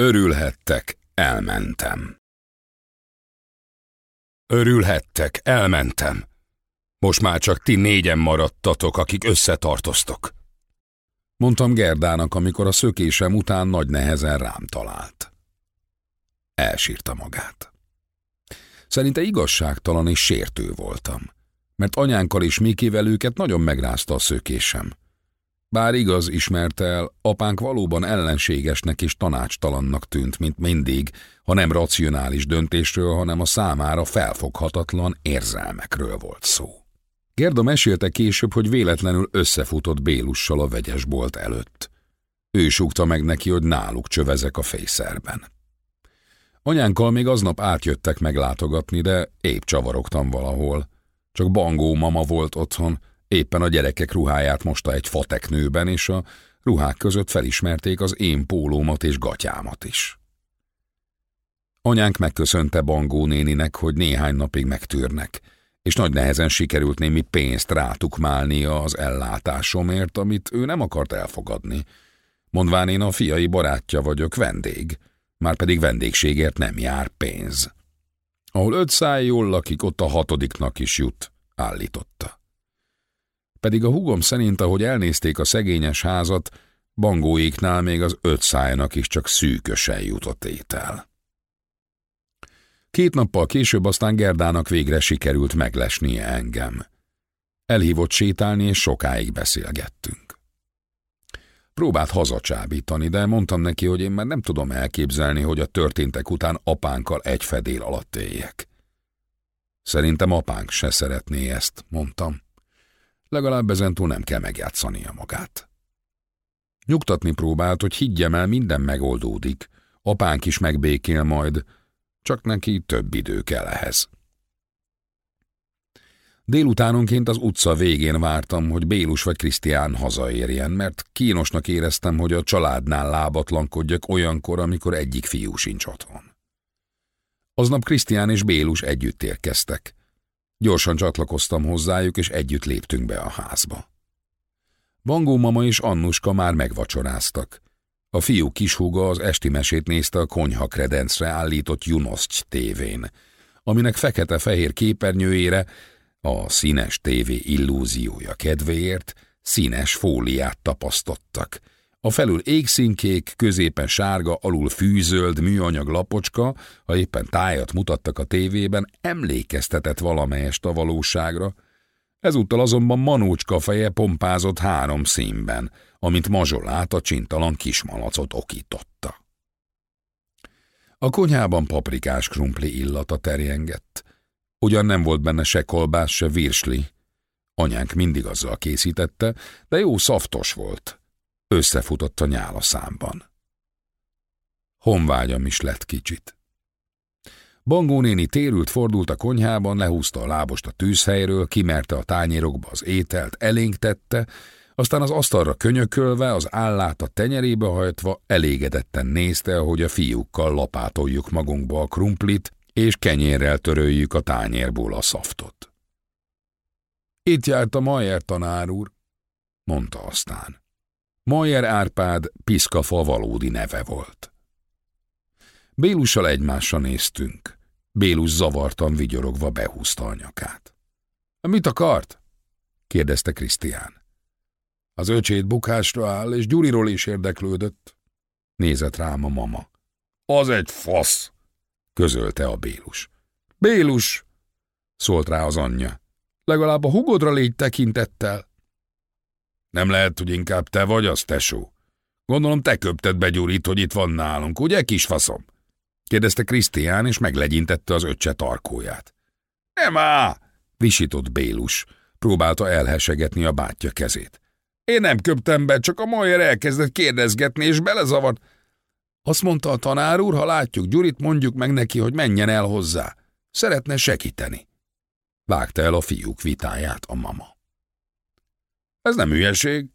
Örülhettek, elmentem. Örülhettek, elmentem. Most már csak ti négyen maradtatok, akik összetartoztok. Mondtam Gerdának, amikor a szökésem után nagy nehezen rám talált. Elsírta magát. Szerinte igazságtalan és sértő voltam, mert anyánkkal és Mikivel őket nagyon megrázta a szökésem. Bár igaz ismerte el, apánk valóban ellenségesnek és tanácstalannak tűnt, mint mindig, ha nem racionális döntésről, hanem a számára felfoghatatlan érzelmekről volt szó. Gerda mesélte később, hogy véletlenül összefutott Bélussal a vegyesbolt előtt. Ő súgta meg neki, hogy náluk csövezek a fészerben. Anyánkkal még aznap átjöttek meglátogatni, de épp csavarogtam valahol. Csak Bangó mama volt otthon, éppen a gyerekek ruháját mosta egy fateknőben, és a ruhák között felismerték az én pólómat és gatyámat is. Anyánk megköszönte Bangó néninek, hogy néhány napig megtűrnek, és nagy nehezen sikerült némi pénzt rátukmálnia az ellátásomért, amit ő nem akart elfogadni. Mondván én a fiai barátja vagyok, vendég, már pedig vendégségért nem jár pénz. Ahol öt száj jól lakik, ott a hatodiknak is jut, állította. Pedig a húgom szerint, ahogy elnézték a szegényes házat, bangóéknál még az öt szájnak is csak szűkösen jutott étel. Két nappal később aztán Gerdának végre sikerült meglesnie engem. Elhívott sétálni, és sokáig beszélgettünk. Próbált hazacsábítani, de mondtam neki, hogy én már nem tudom elképzelni, hogy a történtek után apánkkal egy fedél alatt éljek. Szerintem apánk se szeretné ezt, mondtam. Legalább ezentúl nem kell megjátszania magát. Nyugtatni próbált, hogy higgyem el, minden megoldódik. Apánk is megbékél majd, csak neki több idő kell ehhez. Délutánonként az utca végén vártam, hogy Bélus vagy Krisztián hazaérjen, mert kínosnak éreztem, hogy a családnál lábatlankodjak olyankor, amikor egyik fiú sincs otthon. Aznap Krisztián és Bélus együtt érkeztek. Gyorsan csatlakoztam hozzájuk, és együtt léptünk be a házba. Bangó mama és Annuska már megvacsoráztak. A fiú kishúga az esti mesét nézte a konyha kredencre állított Junoszty tévén, aminek fekete-fehér képernyőjére a színes tévé illúziója kedvéért színes fóliát tapasztottak. A felül égszínkék, középen sárga, alul fűzöld műanyag lapocska, ha éppen tájat mutattak a tévében, emlékeztetett valamelyest a valóságra. Ezúttal azonban manócska feje pompázott három színben, amint mazsolát a csintalan kismalacot okította. A konyhában paprikás krumpli illata terjengett. Ugyan nem volt benne se kolbász, se virsli. Anyánk mindig azzal készítette, de jó szaftos volt. Összefutott a nyála számban. Honvágyam is lett kicsit. Bangó néni térült, fordult a konyhában, lehúzta a lábost a tűzhelyről, kimerte a tányérokba az ételt, elénk tette, aztán az asztalra könyökölve, az állát a tenyerébe hajtva elégedetten nézte, ahogy a fiúkkal lapátoljuk magunkba a krumplit, és kenyérrel töröljük a tányérból a szaftot. Itt járt a Majer tanár úr, mondta aztán. Majer Árpád Piszkafa valódi neve volt. Bélussal egymásra néztünk. Bélus zavartan vigyorogva behúzta a nyakát. – Mit akart? – kérdezte Krisztián. Az öcsét bukásra áll, és Gyuriról is érdeklődött. Nézett rám a mama. Az egy fasz, közölte a Bélus. Bélus, szólt rá az anyja. Legalább a hugodra légy tekintettel. Nem lehet, hogy inkább te vagy az, tesó. Gondolom te köpted be Gyurit, hogy itt van nálunk, ugye, kisfaszom? kérdezte Krisztián, és meglegyintette az öccse tarkóját. Nem á! visított Bélus. Próbálta elhesegetni a bátyja kezét. Én nem köptem be, csak a Majer elkezdett kérdezgetni, és belezavart. Azt mondta a tanár úr, ha látjuk Gyurit, mondjuk meg neki, hogy menjen el hozzá. Szeretne segíteni. Vágta el a fiúk vitáját a mama. Ez nem hülyeség,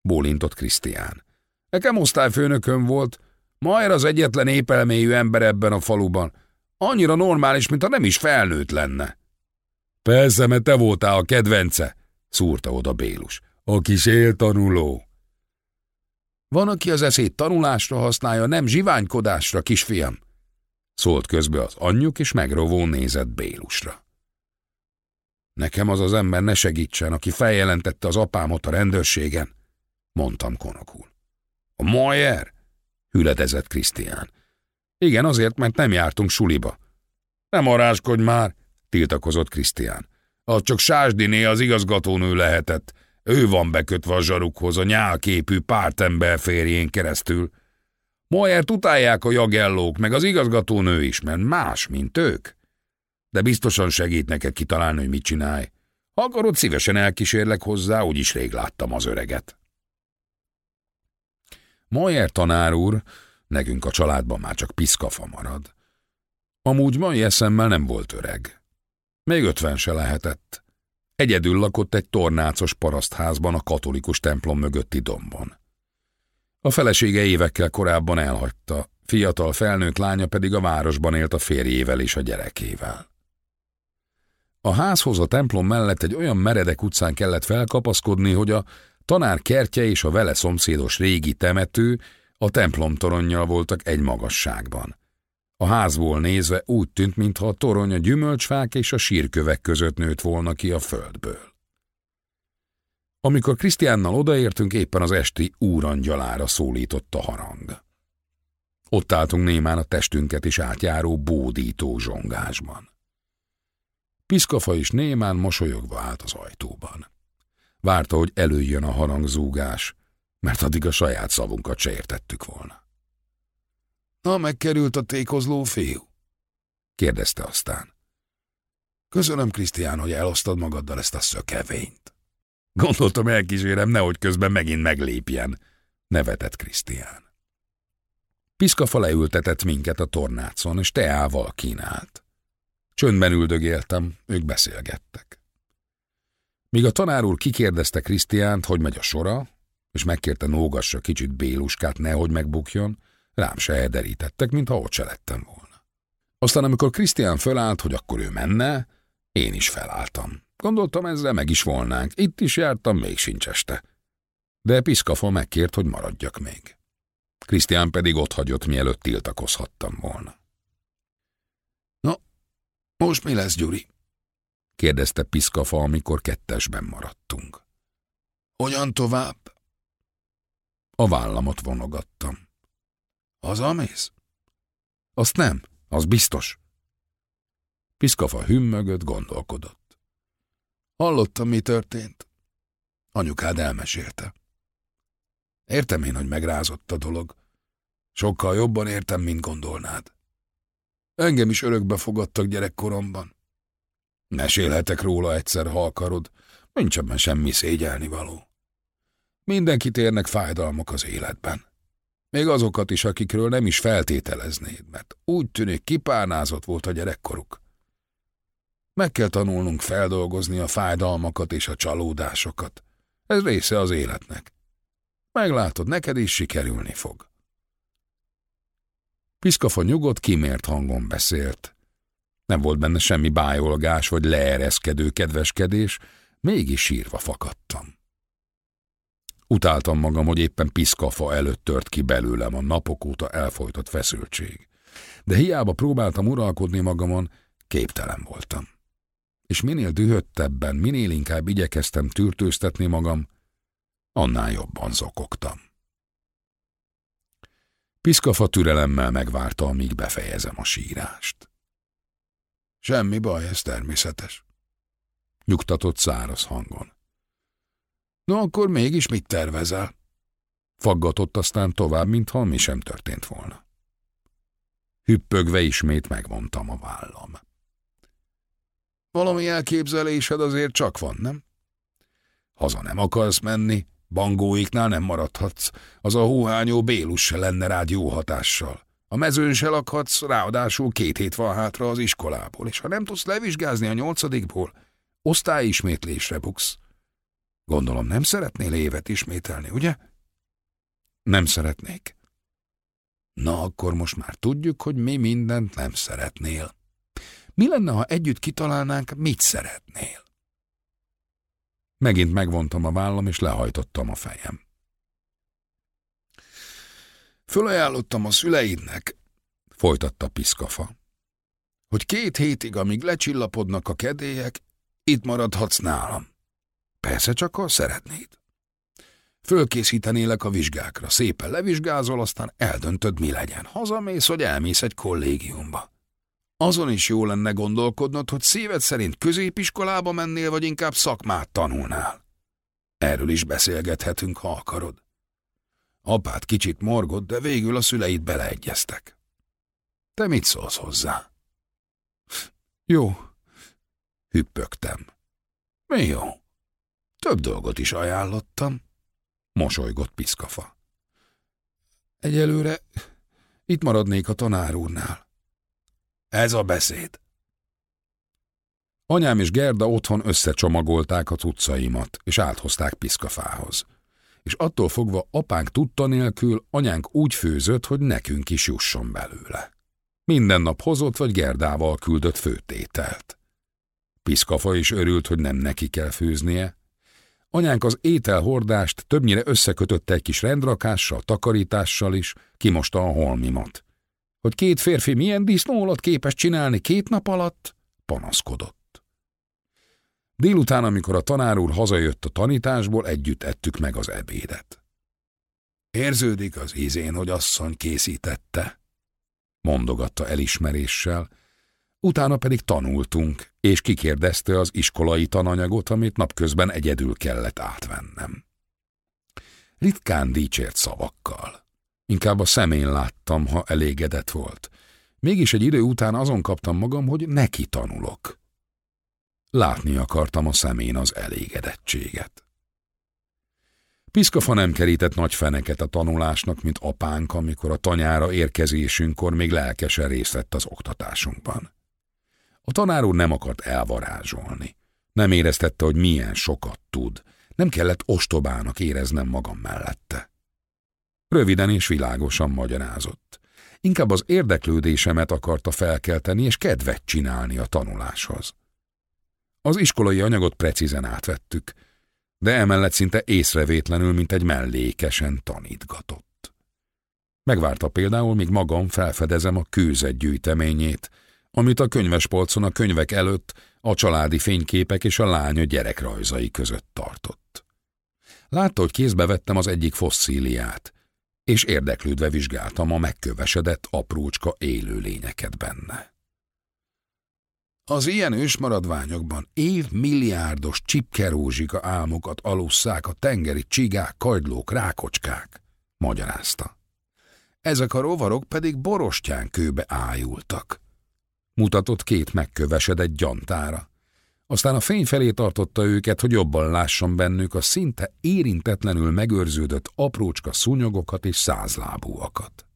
bólintott Krisztián. Nekem osztályfőnököm volt, Majer az egyetlen épelméjű ember ebben a faluban. Annyira normális, mint ha nem is felnőtt lenne. Persze, mert te voltál a kedvence, szúrta oda Bélus. A kis éltanuló. Van, aki az eszét tanulásra használja, nem zsiványkodásra, kisfiam. Szólt közbe az anyjuk, és megrovó nézett Bélusra. Nekem az az ember ne segítsen, aki feljelentette az apámot a rendőrségen, mondtam konokul. A Mayer? hüledezett Krisztián. Igen, azért, mert nem jártunk suliba. Nem aráskodj már, tiltakozott Krisztián. Az csak Sásdiné az igazgatónő lehetett. Ő van bekötve a zsarukhoz a nyálképű pártember férjén keresztül. Moyert utálják a jagellók, meg az igazgatónő is, mert más, mint ők. De biztosan segít neked kitalálni, hogy mit csinálj. Ha akarod, szívesen elkísérlek hozzá, úgyis rég láttam az öreget. Moyer tanár úr, nekünk a családban már csak piszkafa marad. Amúgy mai eszemmel nem volt öreg. Még ötven se lehetett. Egyedül lakott egy tornácos parasztházban a katolikus templom mögötti dombon. A felesége évekkel korábban elhagyta, fiatal felnőtt lánya pedig a városban élt a férjével és a gyerekével. A házhoz a templom mellett egy olyan meredek utcán kellett felkapaszkodni, hogy a tanár kertje és a vele szomszédos régi temető a templom toronnyal voltak egy magasságban. A házból nézve úgy tűnt, mintha a torony a gyümölcsfák és a sírkövek között nőtt volna ki a földből. Amikor Krisztiánnal odaértünk, éppen az esti úrangyalára szólított a harang. Ott álltunk némán a testünket is átjáró bódító zsongásban. Piszkafa is némán mosolyogva állt az ajtóban. Várta, hogy előjön a harangzúgás, mert addig a saját szavunkat se értettük volna. Na, megkerült a tékozló fiú? kérdezte aztán. Köszönöm, Krisztián, hogy elosztad magaddal ezt a szökevényt. Gondoltam, elkísérem, nehogy közben megint meglépjen, nevetett Krisztián. Piszkafa leültetett minket a tornácon, és teával kínált. Csöndben üldögéltem, ők beszélgettek. Míg a tanár úr kikérdezte Krisztiánt, hogy megy a sora, és megkérte nógassa kicsit Béluskát, nehogy megbukjon, rám se ederítettek, mintha ott se lettem volna. Aztán, amikor Krisztián fölállt, hogy akkor ő menne, én is felálltam. Gondoltam, ezzel meg is volnánk. Itt is jártam, még sincs este. De Piszkafa megkért, hogy maradjak még. Krisztián pedig ott hagyott, mielőtt tiltakozhattam volna. Most mi lesz, Gyuri? kérdezte Piszkafa, amikor kettesben maradtunk. Hogyan tovább? A vállamot vonogattam. Hazamész? Azt nem, az biztos. Piszkafa hümmögött, gondolkodott. Hallottam, mi történt. Anyukád elmesélte. Értem én, hogy megrázott a dolog. Sokkal jobban értem, mint gondolnád. Engem is örökbe fogadtak gyerekkoromban. Mesélhetek róla egyszer, ha akarod. Nincs ebben semmi szégyelni való. Mindenkit érnek fájdalmak az életben. Még azokat is, akikről nem is feltételeznéd, mert úgy tűnik kipárnázott volt a gyerekkoruk. Meg kell tanulnunk feldolgozni a fájdalmakat és a csalódásokat. Ez része az életnek. Meglátod, neked is sikerülni fog. Piszkafa nyugodt, kimért hangon beszélt. Nem volt benne semmi bájolgás vagy leereszkedő kedveskedés, mégis sírva fakadtam. Utáltam magam, hogy éppen piszkafa előtt tört ki belőlem a napok óta elfolytott feszültség. De hiába próbáltam uralkodni magamon, képtelen voltam. És minél dühöttebben, minél inkább igyekeztem tűrtőztetni magam, annál jobban zokogtam. Piszkafa türelemmel megvárta, amíg befejezem a sírást. Semmi baj, ez természetes. Nyugtatott száraz hangon. No, akkor mégis mit tervezel? Faggatott aztán tovább, mintha mi sem történt volna. Hüppögve ismét megvontam a vállam. Valami elképzelésed azért csak van, nem? Haza nem akarsz menni, bangóiknál nem maradhatsz, az a hóhányó Bélus se lenne rád jó hatással. A mezőn se lakhatsz, ráadásul két hét van hátra az iskolából, és ha nem tudsz levizsgázni a nyolcadikból, osztályismétlésre buksz. Gondolom nem szeretnél évet ismételni, ugye? Nem szeretnék. Na, akkor most már tudjuk, hogy mi mindent nem szeretnél. Mi lenne, ha együtt kitalálnánk, mit szeretnél? Megint megvontam a vállam, és lehajtottam a fejem. Fölajánlottam a szüleidnek, folytatta Piszkafa, hogy két hétig, amíg lecsillapodnak a kedélyek, itt maradhatsz nálam. Persze csak, ha szeretnéd. Fölkészítenélek a vizsgákra, szépen levizsgázol, aztán eldöntöd, mi legyen. Hazamész, vagy elmész egy kollégiumba. Azon is jó lenne gondolkodnod, hogy szíved szerint középiskolába mennél, vagy inkább szakmát tanulnál. Erről is beszélgethetünk, ha akarod. Apát kicsit morgott, de végül a szüleid beleegyeztek. Te mit szólsz hozzá? Jó, hüppögtem. Mi jó? Több dolgot is ajánlottam. Mosolygott piszkafa. Egyelőre itt maradnék a tanár úrnál. Ez a beszéd. Anyám és Gerda otthon összecsomagolták a cuccaimat, és áthozták piszkafához. És attól fogva apánk tudta nélkül, anyánk úgy főzött, hogy nekünk is jusson belőle. Minden nap hozott vagy Gerdával küldött főtételt. Piszkafa is örült, hogy nem neki kell főznie. Anyánk az ételhordást többnyire összekötötte egy kis rendrakással, takarítással is, kimosta a holmimat. Hogy két férfi milyen disznólat képes csinálni két nap alatt, panaszkodott. Délután, amikor a tanár úr hazajött a tanításból, együtt ettük meg az ebédet. Érződik az ízén, hogy asszony készítette, mondogatta elismeréssel, utána pedig tanultunk, és kikérdezte az iskolai tananyagot, amit napközben egyedül kellett átvennem. Ritkán dicsért szavakkal. Inkább a szemén láttam, ha elégedett volt. Mégis egy idő után azon kaptam magam, hogy neki tanulok. Látni akartam a szemén az elégedettséget. Piszkafa nem kerített nagy feneket a tanulásnak, mint apánk, amikor a tanyára érkezésünkkor még lelkesen részt vett az oktatásunkban. A tanár úr nem akart elvarázsolni. Nem éreztette, hogy milyen sokat tud. Nem kellett ostobának éreznem magam mellette. Röviden és világosan magyarázott. Inkább az érdeklődésemet akarta felkelteni és kedvet csinálni a tanuláshoz. Az iskolai anyagot precízen átvettük, de emellett szinte észrevétlenül, mint egy mellékesen tanítgatott. Megvárta például, míg magam felfedezem a kőzet gyűjteményét, amit a könyvespolcon a könyvek előtt a családi fényképek és a lánya gyerekrajzai között tartott. Látta, hogy kézbe vettem az egyik fosszíliát, és érdeklődve vizsgáltam a megkövesedett aprócska élőlényeket benne. Az ilyen ősmaradványokban évmilliárdos csipkerózsika álmokat alusszák a tengeri csigák, kajdlók, rákocskák, magyarázta. Ezek a rovarok pedig borostyán kőbe ájultak. Mutatott két megkövesedett gyantára. Aztán a fény felé tartotta őket, hogy jobban lássam bennük a szinte érintetlenül megőrződött aprócska szúnyogokat és százlábúakat.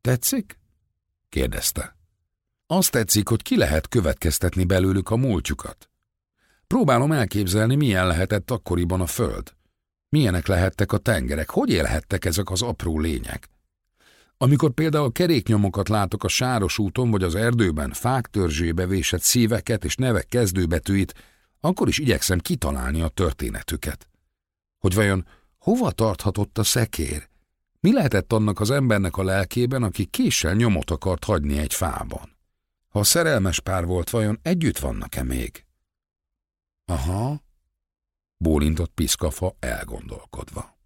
Tetszik? kérdezte. Azt tetszik, hogy ki lehet következtetni belőlük a múltjukat. Próbálom elképzelni, milyen lehetett akkoriban a föld. Milyenek lehettek a tengerek, hogy élhettek ezek az apró lények. Amikor például keréknyomokat látok a sáros úton vagy az erdőben, fák törzsébe vésett szíveket és nevek kezdőbetűit, akkor is igyekszem kitalálni a történetüket. Hogy vajon hova tarthatott a szekér? Mi lehetett annak az embernek a lelkében, aki késsel nyomot akart hagyni egy fában? Ha szerelmes pár volt, vajon együtt vannak-e még? Aha, bólintott Piszkafa elgondolkodva.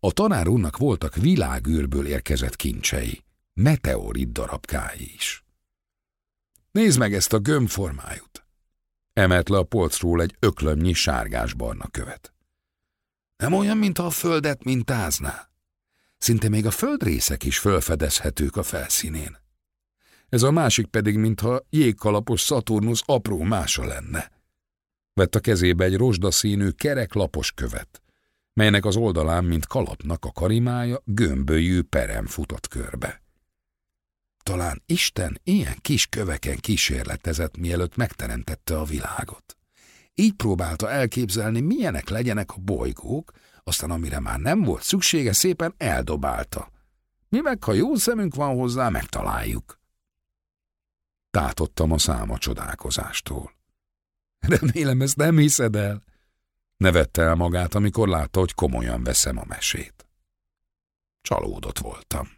A tanár úrnak voltak világűrből érkezett kincsei, meteorit darabkái is. Nézd meg ezt a gömbformájút! Emelt le a polcról egy öklömnyi sárgás-barna követ. Nem olyan, mintha a földet mintázná. Szinte még a földrészek is fölfedezhetők a felszínén. Ez a másik pedig, mintha jégkalapos Szaturnusz apró mása lenne. Vett a kezébe egy rozsdaszínű, kereklapos követ, melynek az oldalán, mint kalapnak a karimája, gömbölyű perem futott körbe. Talán Isten ilyen kis köveken kísérletezett, mielőtt megteremtette a világot. Így próbálta elképzelni, milyenek legyenek a bolygók, aztán amire már nem volt szüksége, szépen eldobálta. Mi meg, ha jó szemünk van hozzá, megtaláljuk. Tátottam a száma csodálkozástól. Remélem, ezt nem hiszed el, Nevette el magát, amikor látta, hogy komolyan veszem a mesét. Csalódott voltam.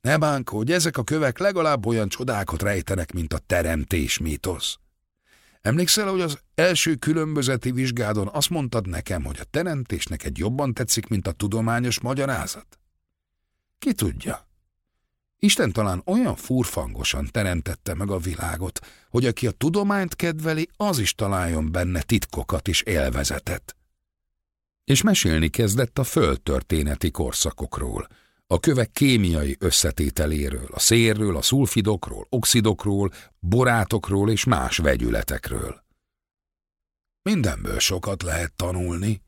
Ne bánkódj, ezek a kövek legalább olyan csodákat rejtenek, mint a teremtés mítosz. Emlékszel, hogy az első különbözeti vizsgádon azt mondtad nekem, hogy a teremtés neked jobban tetszik, mint a tudományos magyarázat? Ki tudja? Isten talán olyan furfangosan teremtette meg a világot, hogy aki a tudományt kedveli, az is találjon benne titkokat és élvezetet. És mesélni kezdett a földtörténeti korszakokról, a kövek kémiai összetételéről, a szérről, a szulfidokról, oxidokról, borátokról és más vegyületekről. Mindenből sokat lehet tanulni,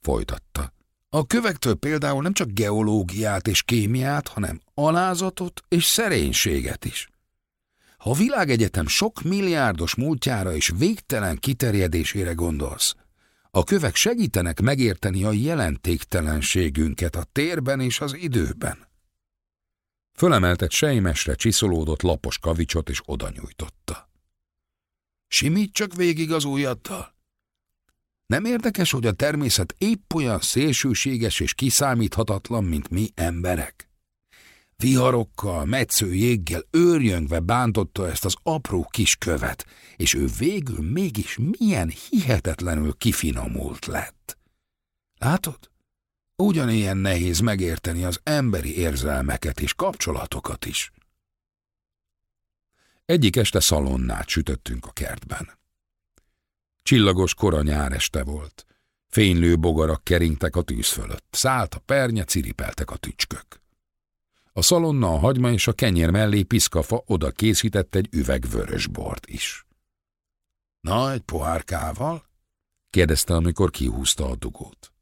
folytatta. A kövektől például nem csak geológiát és kémiát, hanem alázatot és szerénységet is. Ha a világegyetem sok milliárdos múltjára és végtelen kiterjedésére gondolsz, a kövek segítenek megérteni a jelentéktelenségünket a térben és az időben. Fölemeltett sejmesre csiszolódott lapos kavicsot és oda nyújtotta. Simít csak végig az ujjaddal. Nem érdekes, hogy a természet épp olyan szélsőséges és kiszámíthatatlan, mint mi emberek? Viharokkal, metsző jéggel őrjöngve bántotta ezt az apró kis követ, és ő végül mégis milyen hihetetlenül kifinomult lett. Látod? Ugyanilyen nehéz megérteni az emberi érzelmeket és kapcsolatokat is. Egyik este szalonnát sütöttünk a kertben. Csillagos kora nyáreste volt. Fénylő bogarak keringtek a tűz fölött. Szállt a pernye, ciripeltek a tücskök. A szalonna, a hagyma és a kenyér mellé piszkafa oda készített egy üveg vörös bort is. Na, egy pohárkával? kérdezte, amikor kihúzta a dugót.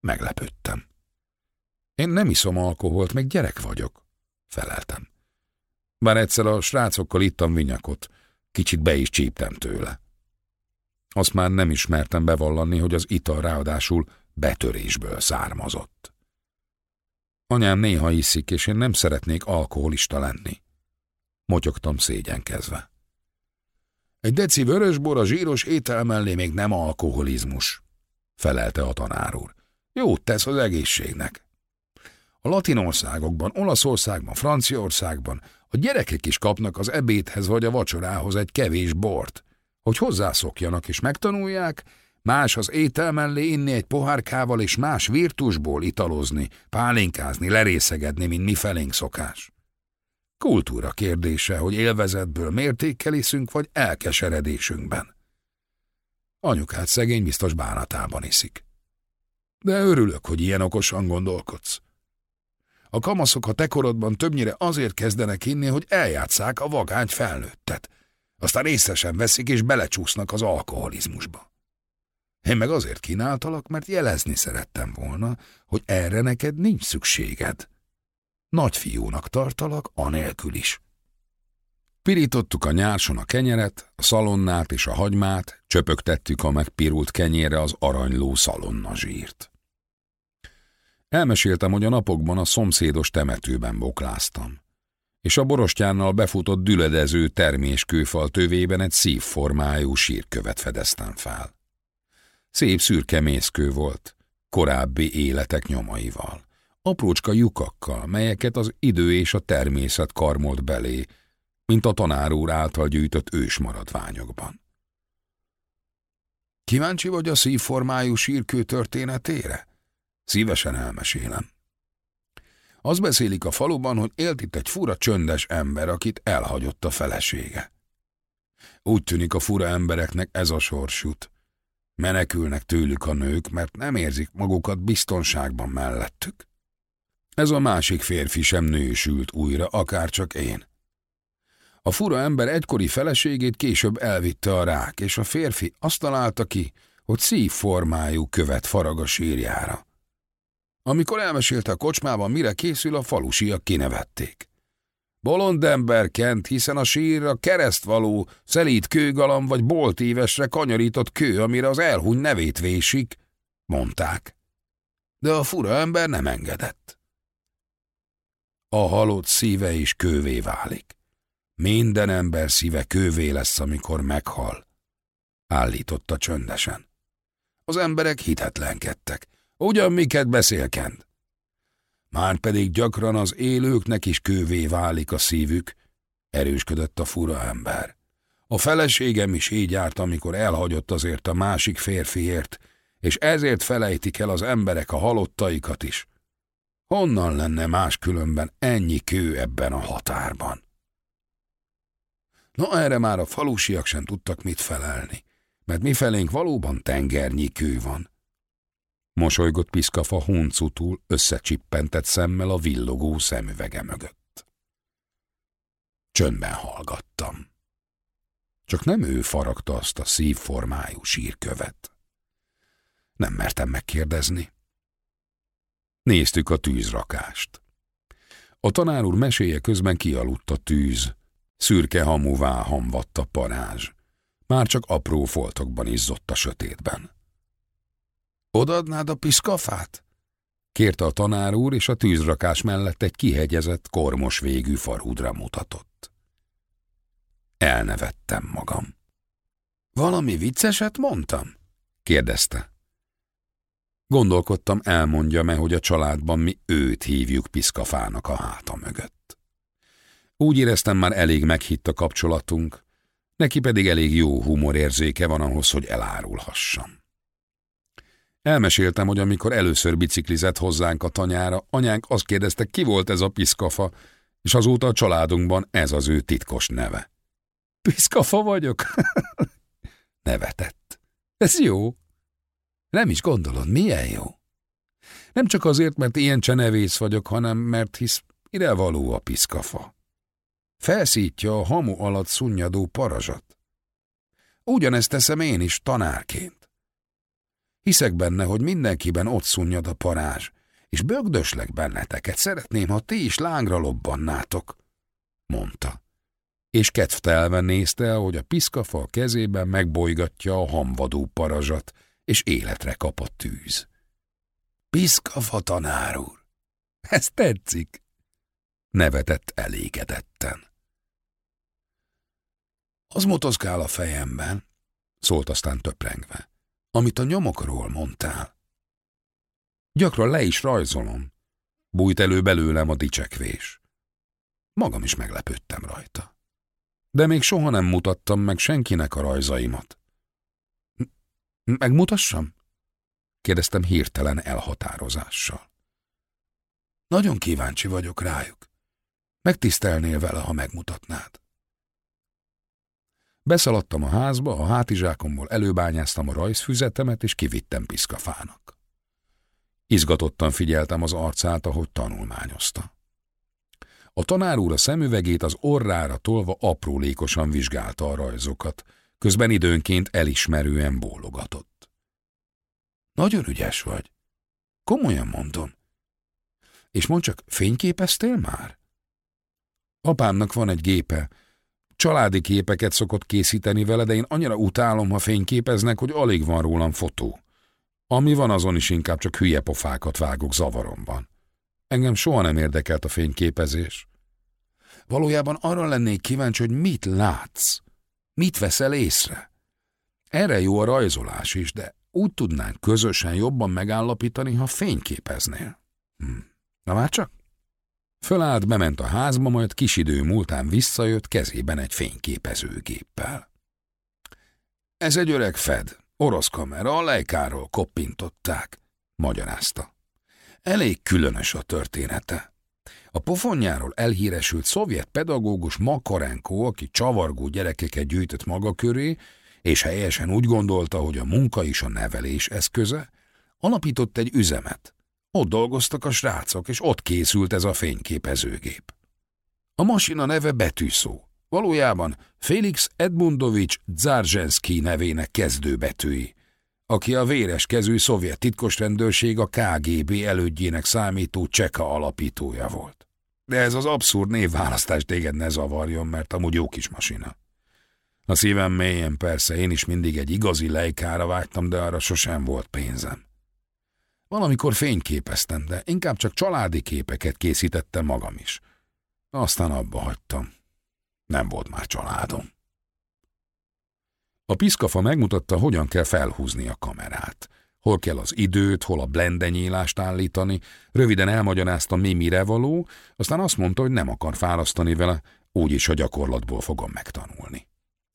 Meglepődtem. Én nem iszom alkoholt, meg gyerek vagyok, feleltem. Bár egyszer a srácokkal ittam vinyakot, kicsit be is csíptem tőle. Azt már nem ismertem bevallani, hogy az ital ráadásul betörésből származott. Anyám néha iszik, és én nem szeretnék alkoholista lenni. Motyogtam szégyenkezve. Egy deci vörösbor a zsíros étel mellé még nem alkoholizmus, felelte a tanár úr. Jót tesz az egészségnek. A latin országokban, Olaszországban, Franciaországban a gyerekek is kapnak az ebédhez vagy a vacsorához egy kevés bort, hogy hozzászokjanak és megtanulják, más az étel mellé inni egy pohárkával és más virtusból italozni, pálinkázni, lerészegedni, mint mi felénk szokás. Kultúra kérdése, hogy élvezetből mértékkel iszünk, vagy elkeseredésünkben. Anyukát szegény biztos bánatában iszik. De örülök, hogy ilyen okosan gondolkodsz. A kamaszok a tekorodban többnyire azért kezdenek inni, hogy eljátszák a vagány felnőttet. Aztán észre veszik és belecsúsznak az alkoholizmusba. Én meg azért kínáltalak, mert jelezni szerettem volna, hogy erre neked nincs szükséged. Nagyfiúnak tartalak, anélkül is. Pirítottuk a nyárson a kenyeret, a szalonnát és a hagymát, csöpögtettük a megpirult kenyére az aranyló szalonna zsírt. Elmeséltem, hogy a napokban a szomszédos temetőben bokláztam, és a borostyánnal befutott düledező terméskőfal tövében egy szívformájú sírkövet fedeztem fel. Szép szürke mészkő volt, korábbi életek nyomaival aprócska lyukakkal, melyeket az idő és a természet karmolt belé, mint a tanár úr által gyűjtött ősmaradványokban. Kíváncsi vagy a szívformájú sírkő történetére? Szívesen elmesélem. Az beszélik a faluban, hogy élt itt egy fura csöndes ember, akit elhagyott a felesége. Úgy tűnik a fura embereknek ez a sorsút. Menekülnek tőlük a nők, mert nem érzik magukat biztonságban mellettük. Ez a másik férfi sem nősült újra, akárcsak én. A fura ember egykori feleségét később elvitte a rák, és a férfi azt találta ki, hogy szívformájú követ farag a sírjára. Amikor elmesélte a kocsmában, mire készül, a falusiak kinevették. Bolond ember hiszen a sírra keresztvaló, szelít kőgalam vagy boltívesre kanyarított kő, amire az elhuny nevét vésik, mondták. De a fura ember nem engedett. A halott szíve is kővé válik. Minden ember szíve kővé lesz, amikor meghal, állította csöndesen. Az emberek hitetlenkedtek. Ugyan miket beszélkend? Már pedig gyakran az élőknek is kővé válik a szívük, erősködött a fura ember. A feleségem is így járt, amikor elhagyott azért a másik férfiért, és ezért felejtik el az emberek a halottaikat is. Honnan lenne más különben ennyi kő ebben a határban? Na erre már a falusiak sem tudtak mit felelni, mert mifelénk valóban tengernyi kő van. Mosolygott piszkafa huncutul összecsippentett szemmel a villogó szemüvege mögött. Csöndben hallgattam. Csak nem ő faragta azt a szívformájú sírkövet. Nem mertem megkérdezni. Néztük a tűzrakást. A tanár úr meséje közben kialudt a tűz, szürke hamuvá hamvadt a parázs. Már csak apró foltokban izzott a sötétben. Odadnád a piszkafát? kérte a tanár úr, és a tűzrakás mellett egy kihegyezett, kormos végű farúdra mutatott. Elnevettem magam. Valami vicceset mondtam? kérdezte. Gondolkodtam, elmondjam-e, hogy a családban mi őt hívjuk piszkafának a háta mögött. Úgy éreztem már elég meghitt a kapcsolatunk, neki pedig elég jó humorérzéke van ahhoz, hogy elárulhassam. Elmeséltem, hogy amikor először biciklizett hozzánk a tanyára, anyánk azt kérdezte, ki volt ez a piszkafa, és azóta a családunkban ez az ő titkos neve. Piszkafa vagyok? Nevetett. Ez jó. Nem is gondolod, milyen jó. Nem csak azért, mert ilyen csenevész vagyok, hanem mert hisz ide való a piszkafa. Felszítja a hamu alatt szunnyadó parazsat. Ugyanezt teszem én is tanárként. Hiszek benne, hogy mindenkiben ott szunnyad a parázs, és bögdöslek benneteket, szeretném, ha ti is lángra lobbannátok, mondta. És kedvtelve nézte, hogy a piszkafa kezében megbolygatja a hamvadó parazsat, és életre kap a tűz. Piszkafa tanár úr, ez tetszik, nevetett elégedetten. Az motozkál a fejemben, szólt aztán töprengve, amit a nyomokról mondtál. Gyakran le is rajzolom, bújt elő belőlem a dicsekvés. Magam is meglepődtem rajta. De még soha nem mutattam meg senkinek a rajzaimat. Megmutassam? kérdeztem hirtelen elhatározással. Nagyon kíváncsi vagyok rájuk. Megtisztelnél vele, ha megmutatnád. Beszaladtam a házba, a hátizsákomból előbányáztam a rajzfüzetemet, és kivittem piszkafának. Izgatottan figyeltem az arcát, ahogy tanulmányozta. A tanár úr a szemüvegét az orrára tolva aprólékosan vizsgálta a rajzokat, közben időnként elismerően bólogatott. Nagyon ügyes vagy. Komolyan mondom. És mond csak, fényképeztél már? Apámnak van egy gépe. Családi képeket szokott készíteni vele, de én annyira utálom, ha fényképeznek, hogy alig van rólam fotó. Ami van, azon is inkább csak hülye pofákat vágok zavaromban. Engem soha nem érdekelt a fényképezés. Valójában arra lennék kíváncsi, hogy mit látsz. Mit veszel észre? Erre jó a rajzolás is, de úgy tudnánk közösen jobban megállapítani, ha fényképeznél. Hm. Na már csak? Fölállt, bement a házba, majd kis idő múltán visszajött kezében egy fényképezőgéppel. Ez egy öreg Fed, orosz kamera, a lejkáról koppintották, magyarázta. Elég különös a története. A pofonjáról elhíresült szovjet pedagógus Makarenko, aki csavargó gyerekeket gyűjtött maga köré, és helyesen úgy gondolta, hogy a munka is a nevelés eszköze, alapított egy üzemet. Ott dolgoztak a srácok, és ott készült ez a fényképezőgép. A masina neve betűszó. Valójában Felix Edmundovics Zarzsenszki nevének kezdőbetűi, aki a véres kezű szovjet titkos rendőrség a KGB elődjének számító Cseka alapítója volt. De ez az abszurd névválasztás téged ne zavarjon, mert amúgy jó kis masina. A szívem mélyen persze, én is mindig egy igazi lejkára vágytam, de arra sosem volt pénzem. Valamikor fényképeztem, de inkább csak családi képeket készítettem magam is. Aztán abba hagytam. Nem volt már családom. A piszkafa megmutatta, hogyan kell felhúzni a kamerát hol kell az időt, hol a blendenyílást állítani, röviden elmagyaráztam mi mire való, aztán azt mondta, hogy nem akar fárasztani vele, úgyis a gyakorlatból fogom megtanulni.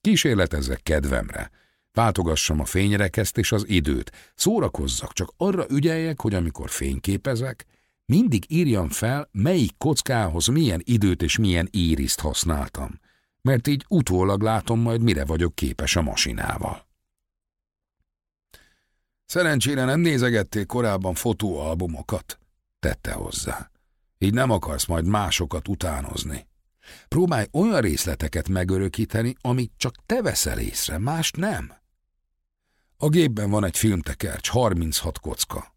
Kísérletezzek kedvemre, váltogassam a fényrekeszt és az időt, szórakozzak, csak arra ügyeljek, hogy amikor fényképezek, mindig írjam fel, melyik kockához milyen időt és milyen íriszt használtam, mert így utólag látom majd, mire vagyok képes a masinával. Szerencsére nem nézegették korábban fotóalbumokat, tette hozzá. Így nem akarsz majd másokat utánozni. Próbálj olyan részleteket megörökíteni, amit csak te veszel észre, más nem. A gépben van egy filmtekercs, 36 kocka.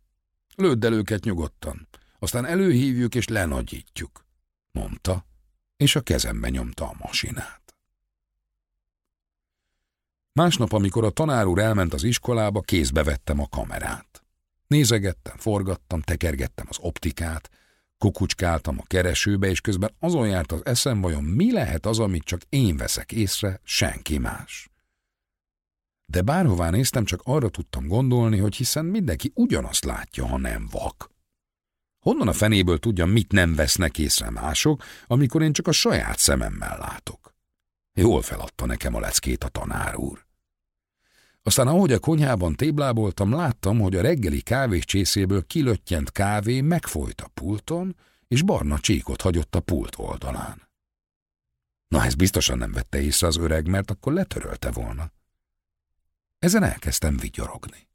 Lődd el őket nyugodtan, aztán előhívjuk és lenagyítjuk, mondta, és a kezembe nyomta a masinát. Másnap, amikor a tanár úr elment az iskolába, kézbe vettem a kamerát. Nézegettem, forgattam, tekergettem az optikát, kukucskáltam a keresőbe, és közben azon járt az eszem, vajon mi lehet az, amit csak én veszek észre, senki más. De bárhová néztem, csak arra tudtam gondolni, hogy hiszen mindenki ugyanazt látja, ha nem vak. Honnan a fenéből tudja, mit nem vesznek észre mások, amikor én csak a saját szememmel látok? Jól feladta nekem a leckét a tanár úr. Aztán ahogy a konyhában tébláboltam, láttam, hogy a reggeli kávés csészéből kilöttyent kávé megfolyt a pulton, és barna csíkot hagyott a pult oldalán. Na, ez biztosan nem vette észre az öreg, mert akkor letörölte volna. Ezen elkezdtem vigyorogni.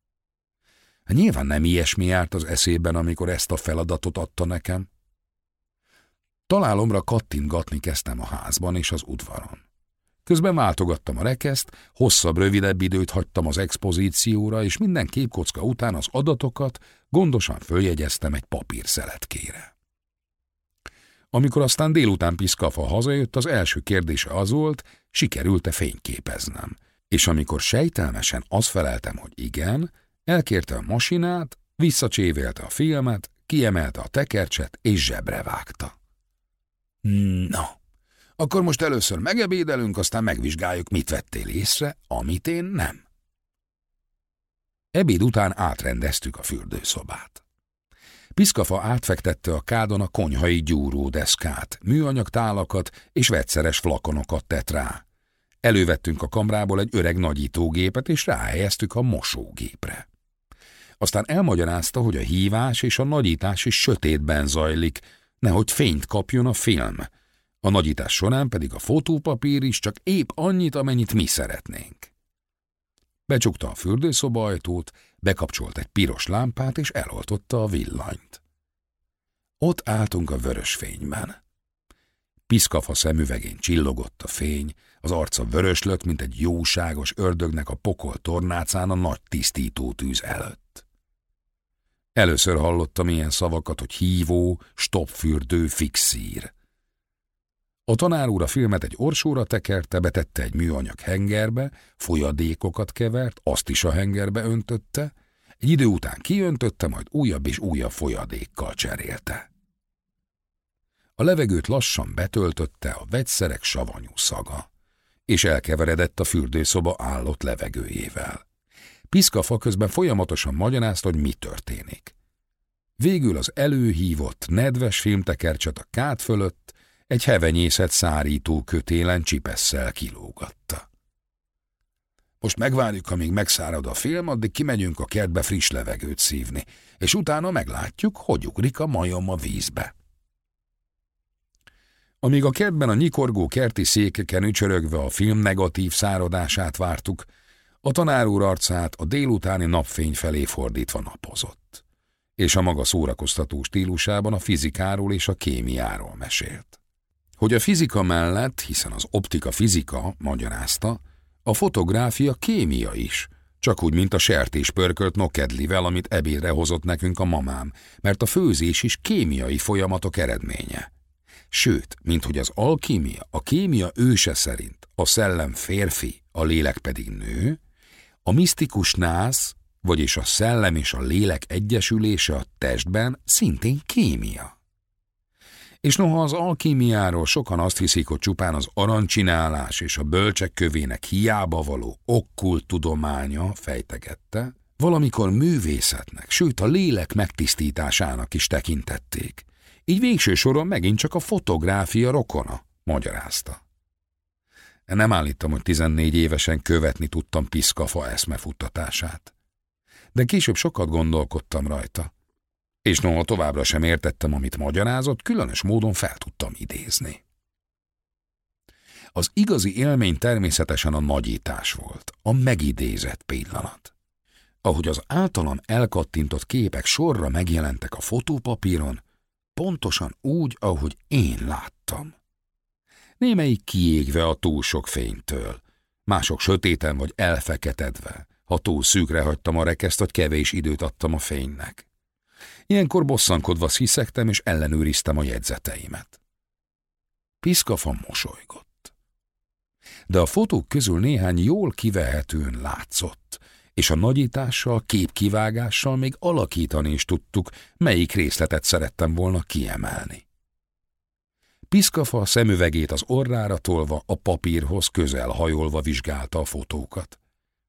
Nyilván nem ilyesmi járt az eszében, amikor ezt a feladatot adta nekem. Találomra kattintgatni kezdtem a házban és az udvaron. Közben váltogattam a rekeszt, hosszabb, rövidebb időt hagytam az expozícióra, és minden képkocka után az adatokat gondosan följegyeztem egy papírszeletkére. Amikor aztán délután Piszkafa hazajött, az első kérdése az volt, sikerült-e fényképeznem. És amikor sejtelmesen azt feleltem, hogy igen, elkérte a masinát, visszacsévélte a filmet, kiemelte a tekercset és zsebre vágta. Na, akkor most először megebédelünk, aztán megvizsgáljuk, mit vettél észre, amit én nem. Ebéd után átrendeztük a fürdőszobát. Piszkafa átfektette a kádon a konyhai gyúródeszkát, műanyag tálakat és vegyszeres flakonokat tett rá. Elővettünk a kamrából egy öreg nagyítógépet, és ráhelyeztük a mosógépre. Aztán elmagyarázta, hogy a hívás és a nagyítás is sötétben zajlik, nehogy fényt kapjon a film – a nagyítás során pedig a fotópapír is csak épp annyit, amennyit mi szeretnénk. Becsukta a fürdőszoba ajtót, bekapcsolt egy piros lámpát, és eloltotta a villanyt. Ott álltunk a vörös fényben. Piszkafa szemüvegén csillogott a fény, az arca vöröslött, mint egy jóságos ördögnek a pokol tornácán a nagy tisztító tűz előtt. Először hallottam ilyen szavakat, hogy hívó, stopfürdő, fixír. A tanár úr a filmet egy orsóra tekerte, betette egy műanyag hengerbe, folyadékokat kevert, azt is a hengerbe öntötte, egy idő után kiöntötte, majd újabb és újabb folyadékkal cserélte. A levegőt lassan betöltötte a vegyszerek savanyú szaga, és elkeveredett a fürdőszoba állott levegőjével. Piszkafa közben folyamatosan magyarázta, hogy mi történik. Végül az előhívott, nedves filmtekercset a kát fölött egy hevenyészet szárító kötélen csipesszel kilógatta. Most megvárjuk, amíg megszárad a film, addig kimegyünk a kertbe friss levegőt szívni, és utána meglátjuk, hogy ugrik a majom a vízbe. Amíg a kertben a nyikorgó kerti székeken ücsörögve a film negatív száradását vártuk, a tanár úr arcát a délutáni napfény felé fordítva napozott, és a maga szórakoztató stílusában a fizikáról és a kémiáról mesélt hogy a fizika mellett, hiszen az optika fizika, magyarázta, a fotográfia kémia is, csak úgy, mint a sertés pörkölt nokedlivel, amit ebédre hozott nekünk a mamám, mert a főzés is kémiai folyamatok eredménye. Sőt, mint hogy az alkímia, a kémia őse szerint a szellem férfi, a lélek pedig nő, a misztikus nász, vagyis a szellem és a lélek egyesülése a testben szintén kémia. És noha az alkímiáról sokan azt hiszik, hogy csupán az arancsinálás és a bölcsek kövének hiába való okkult tudománya fejtegette, Valamikor művészetnek, sőt a lélek megtisztításának is tekintették. Így végső soron megint csak a fotográfia rokona, magyarázta. Nem állítom, hogy 14 évesen követni tudtam piszkafa eszmefuttatását. De később sokat gondolkodtam rajta. És noha továbbra sem értettem, amit magyarázott, különös módon fel tudtam idézni. Az igazi élmény természetesen a nagyítás volt, a megidézett pillanat. Ahogy az általam elkattintott képek sorra megjelentek a fotópapíron, pontosan úgy, ahogy én láttam. Némelyik kiégve a túl sok fénytől, mások sötéten vagy elfeketedve, ha túl szűkre hagytam a rekeszt, vagy kevés időt adtam a fénynek. Ilyenkor bosszankodva sziszegtem, és ellenőriztem a jegyzeteimet. Piszkafa mosolygott. De a fotók közül néhány jól kivehetőn látszott, és a nagyítással, képkivágással még alakítani is tudtuk, melyik részletet szerettem volna kiemelni. Piszkafa szemüvegét az orrára tolva a papírhoz közel hajolva vizsgálta a fotókat.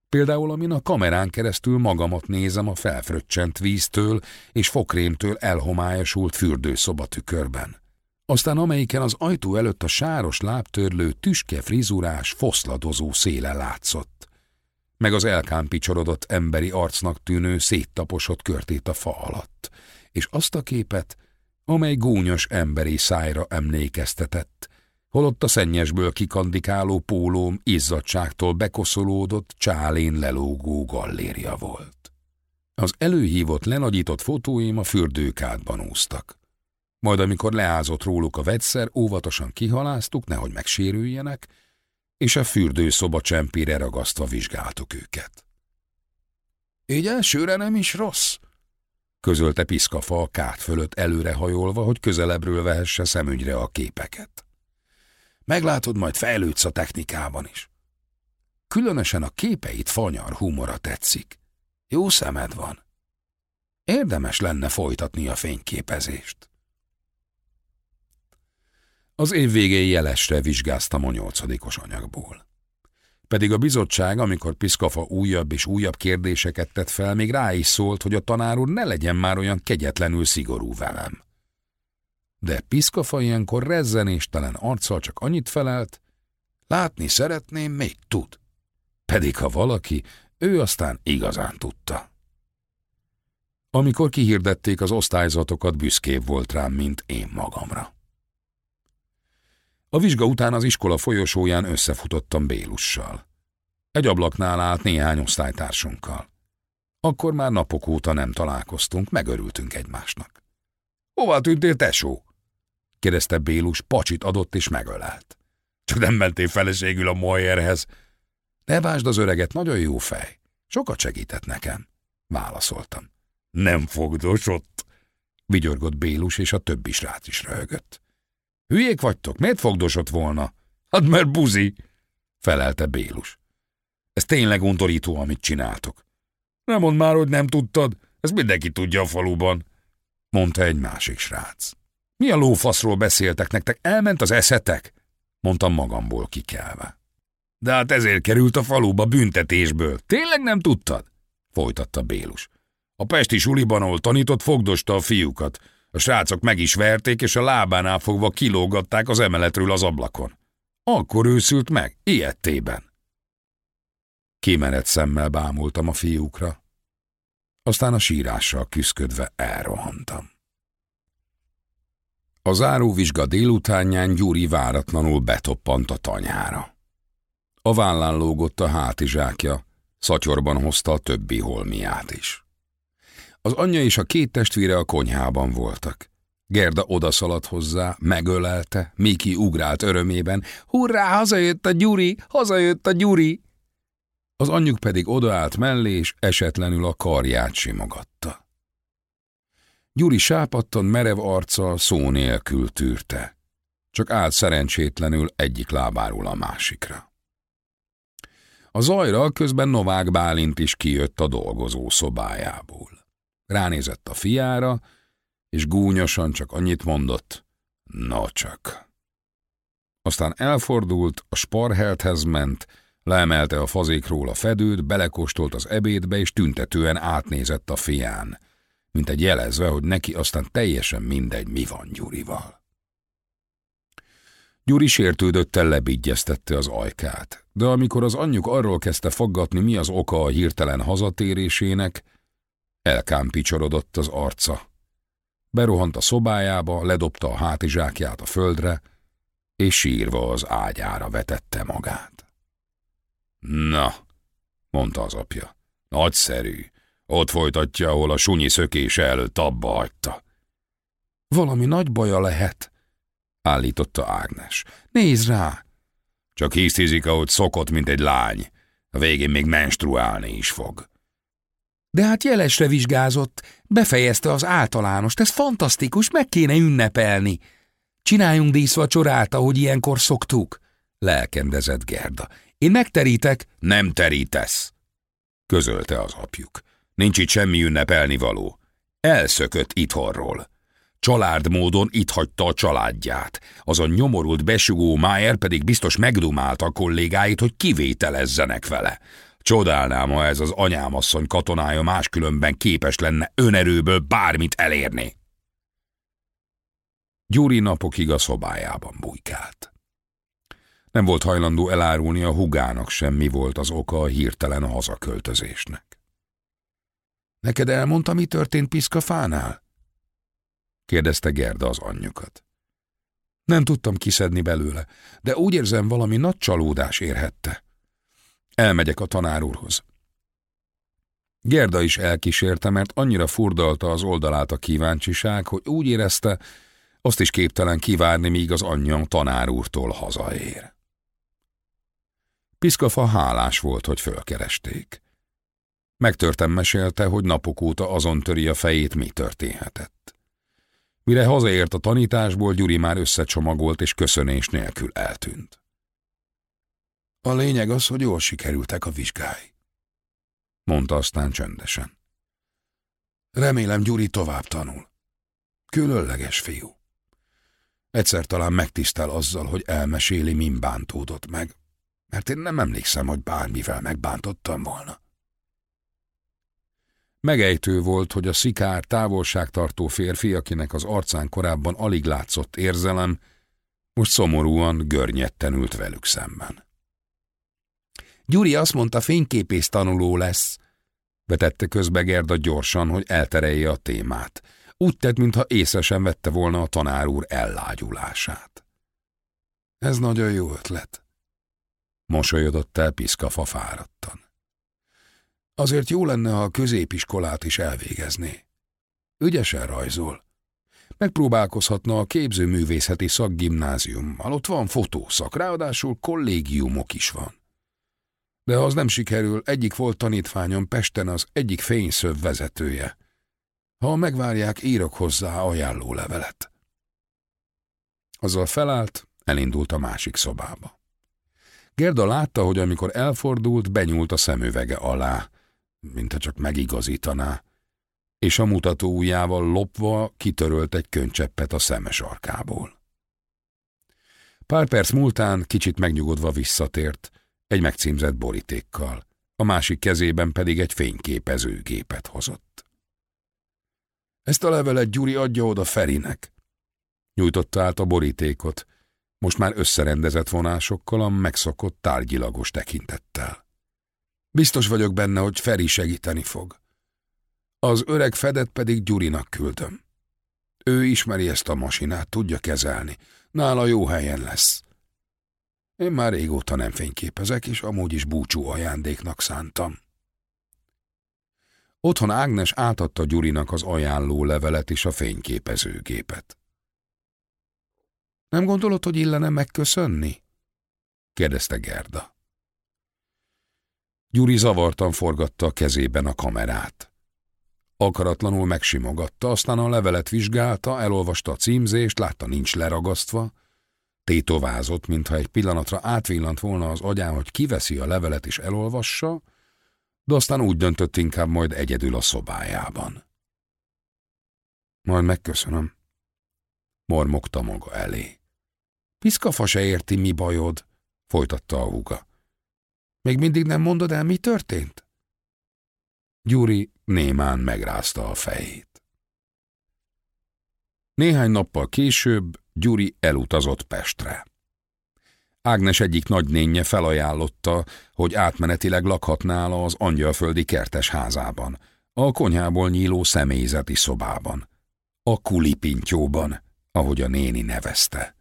Például amin a kamerán keresztül magamat nézem a felfröccsent víztől és fokrémtől elhomályosult fürdőszoba tükörben. Aztán amelyiken az ajtó előtt a sáros lábtörlő, tüske frizurás, foszladozó széle látszott meg az elkámpicsorodott emberi arcnak tűnő széttaposott körtét a fa alatt, és azt a képet, amely gúnyos emberi szájra emlékeztetett, holott a szennyesből kikandikáló pólóm izzadságtól bekoszolódott, csálén lelógó gallérja volt. Az előhívott, lenagyított fotóim a fürdőkádban úsztak. Majd amikor leázott róluk a vegyszer, óvatosan kihaláztuk, nehogy megsérüljenek, és a fürdőszoba csempére ragasztva vizsgáltuk őket. Így elsőre nem is rossz, közölte Piszkafa a kárt fölött előrehajolva, hogy közelebbről vehesse szemügyre a képeket. Meglátod, majd fejlődsz a technikában is. Különösen a képeit fanyar humora tetszik. Jó szemed van. Érdemes lenne folytatni a fényképezést. Az év végén jelesre vizsgáztam a nyolcadikos anyagból. Pedig a bizottság, amikor Piszkafa újabb és újabb kérdéseket tett fel, még rá is szólt, hogy a tanár úr ne legyen már olyan kegyetlenül szigorú velem. De Piszkafa ilyenkor rezzenéstelen arccal csak annyit felelt, látni szeretném, még tud. Pedig ha valaki, ő aztán igazán tudta. Amikor kihirdették az osztályzatokat, büszkébb volt rám, mint én magamra. A vizsga után az iskola folyosóján összefutottam Bélussal. Egy ablaknál állt néhány osztálytársunkkal. Akkor már napok óta nem találkoztunk, megörültünk egymásnak. – Hova tűntél, tesó? – kérdezte Bélus, pacsit adott és megölelt. – Csak nem mentél feleségül a Moyerhez. – Ne básd az öreget, nagyon jó fej. Sokat segített nekem. Válaszoltam. – Nem fogdosott. Vigyorgott Bélus, és a többi srác is röhögött. Hülyék vagytok, miért fogdosott volna? Hát mert buzi, felelte Bélus. Ez tényleg undorító, amit csináltok. Nem mondd már, hogy nem tudtad, ez mindenki tudja a faluban, mondta egy másik srác. Mi a lófaszról beszéltek nektek, elment az eszetek? mondtam magamból kikelve. De hát ezért került a faluba büntetésből. Tényleg nem tudtad? folytatta Bélus. A pesti suliban, ahol tanított, fogdosta a fiúkat. A srácok meg is verték, és a lábánál fogva kilógatták az emeletről az ablakon. Akkor őszült meg, ilyettében. Kimenet szemmel bámultam a fiúkra. Aztán a sírással küszködve elrohantam. A záróvizsga délutánján Gyuri váratlanul betoppant a tanyára. A vállán lógott a hátizsákja, szatyorban hozta a többi holmiát is. Az anyja és a két testvére a konyhában voltak. Gerda odaszaladt hozzá, megölelte, Miki ugrált örömében. Hurrá, hazajött a Gyuri, hazajött a Gyuri! Az anyjuk pedig odaállt mellé, és esetlenül a karját simogatta. Gyuri sápattan merev arccal szó nélkül tűrte. Csak állt szerencsétlenül egyik lábáról a másikra. A zajra közben Novák Bálint is kijött a dolgozó szobájából. Ránézett a fiára, és gúnyosan csak annyit mondott, no csak. Aztán elfordult, a sparhelthez ment, Leemelte a fazékról a fedőt, belekóstolt az ebédbe, és tüntetően átnézett a fián, mint egy jelezve, hogy neki aztán teljesen mindegy, mi van Gyurival. Gyuri sértődöttel lebigyeztette az ajkát, de amikor az anyjuk arról kezdte faggatni, mi az oka a hirtelen hazatérésének, elkámpicsorodott az arca. Berohant a szobájába, ledobta a hátizsákját a földre, és sírva az ágyára vetette magát. Na, mondta az apja, nagyszerű, ott folytatja, ahol a sunyi szökése előtt abba hagyta. Valami nagy baja lehet, állította Ágnes. Nézd rá! Csak hisztizik, ahogy szokott, mint egy lány. A végén még menstruálni is fog. De hát jelesre vizsgázott, befejezte az általánost, ez fantasztikus, meg kéne ünnepelni. Csináljunk díszvacsorát, ahogy ilyenkor szoktuk, lelkendezett Gerda. Én megterítek, nem terítesz, közölte az apjuk. Nincs itt semmi ünnepelni való. Elszökött itthonról. Család módon itt hagyta a családját. Az a nyomorult besugó Májer pedig biztos megdumálta a kollégáit, hogy kivételezzenek vele. Csodálnám, ha ez az anyámasszony katonája máskülönben képes lenne önerőből bármit elérni. Gyuri napokig a szobájában bujkált. Nem volt hajlandó elárulni a hugának sem, mi volt az oka a hirtelen hazaköltözésnek. Neked elmondta, mi történt Piszkafánál? kérdezte Gerda az anyjukat. Nem tudtam kiszedni belőle, de úgy érzem, valami nagy csalódás érhette. Elmegyek a tanár úrhoz. Gerda is elkísérte, mert annyira furdalta az oldalát a kíváncsiság, hogy úgy érezte, azt is képtelen kivárni, míg az anyja tanár úrtól hazaér. Piszkafa hálás volt, hogy fölkeresték. Megtörtem mesélte, hogy napok óta azon töri a fejét, mi történhetett. Mire hazaért a tanításból, Gyuri már összecsomagolt és köszönés nélkül eltűnt. A lényeg az, hogy jól sikerültek a vizsgái. Mondta aztán csöndesen. Remélem Gyuri tovább tanul. Különleges fiú. Egyszer talán megtisztel azzal, hogy elmeséli, min bántódott meg, mert én nem emlékszem, hogy bármivel megbántottam volna. Megejtő volt, hogy a szikár távolságtartó férfi, akinek az arcán korábban alig látszott érzelem, most szomorúan, görnyetten ült velük szemben. Gyuri azt mondta, fényképész tanuló lesz, vetette közbe Gerda gyorsan, hogy elterelje a témát. Úgy tett, mintha észre sem vette volna a tanár úr ellágyulását. Ez nagyon jó ötlet. Mosolyodott el Piszkafa fáradtan. Azért jó lenne, ha a középiskolát is elvégezné. Ügyesen rajzol. Megpróbálkozhatna a képzőművészeti szakgimnáziummal, ott van fotószak, ráadásul kollégiumok is van. De ha az nem sikerül, egyik volt tanítványom Pesten az egyik fényszöv vezetője. Ha megvárják, írok hozzá ajánló levelet. Azzal felállt, elindult a másik szobába. Gerda látta, hogy amikor elfordult, benyúlt a szemüvege alá, mintha csak megigazítaná, és a mutató ujjával lopva kitörölt egy könycseppet a szemes arkából. Pár perc múltán kicsit megnyugodva visszatért, egy megcímzett borítékkal, a másik kezében pedig egy fényképezőgépet hozott. Ezt a levelet Gyuri adja oda Ferinek. Nyújtotta át a borítékot, most már összerendezett vonásokkal a megszokott tárgyilagos tekintettel. Biztos vagyok benne, hogy Feri segíteni fog. Az öreg fedet pedig Gyurinak küldöm. Ő ismeri ezt a masinát, tudja kezelni. Nála jó helyen lesz. Én már régóta nem fényképezek, és amúgy is búcsú ajándéknak szántam. Otthon Ágnes átadta Gyurinak az ajánló levelet és a fényképezőgépet. Nem gondolod, hogy illene megköszönni? kérdezte Gerda. Gyuri zavartan forgatta a kezében a kamerát. Akaratlanul megsimogatta, aztán a levelet vizsgálta, elolvasta a címzést, látta nincs leragasztva, tétovázott, mintha egy pillanatra átvillant volna az agyán, hogy kiveszi a levelet és elolvassa, de aztán úgy döntött inkább majd egyedül a szobájában. Majd megköszönöm, mormogta maga elé. Piszkafa se érti, mi bajod, folytatta a húga. Még mindig nem mondod el, mi történt? Gyuri némán megrázta a fejét. Néhány nappal később Gyuri elutazott Pestre. Ágnes egyik nagynénye felajánlotta, hogy átmenetileg lakhat az angyalföldi kertes házában, a konyhából nyíló személyzeti szobában, a kulipintyóban, ahogy a néni nevezte.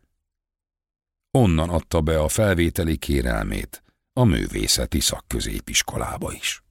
Onnan adta be a felvételi kérelmét a művészeti szakközépiskolába is.